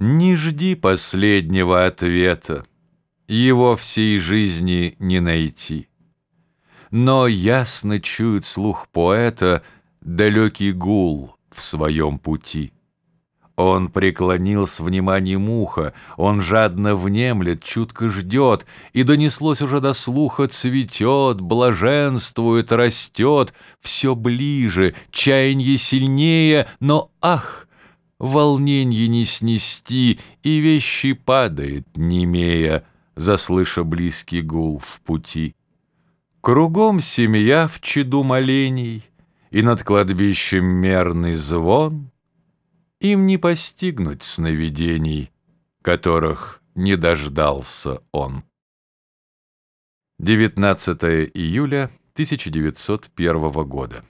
Не жди последнего ответа, Его всей жизни не найти. Но ясно чует слух поэта Далекий гул в своем пути. Он преклонил с вниманием ухо, Он жадно внемлет, чутко ждет, И донеслось уже до слуха Цветет, блаженствует, растет, Все ближе, чаянье сильнее, Но, ах, волненье не снести, И вещи падает, немея, Заслыша близкий гул в пути. Кругом семья в чаду молений, И над кладбищем мерный звон — им не постигнуть сновидений, которых не дождался он. 19 июля 1901 года.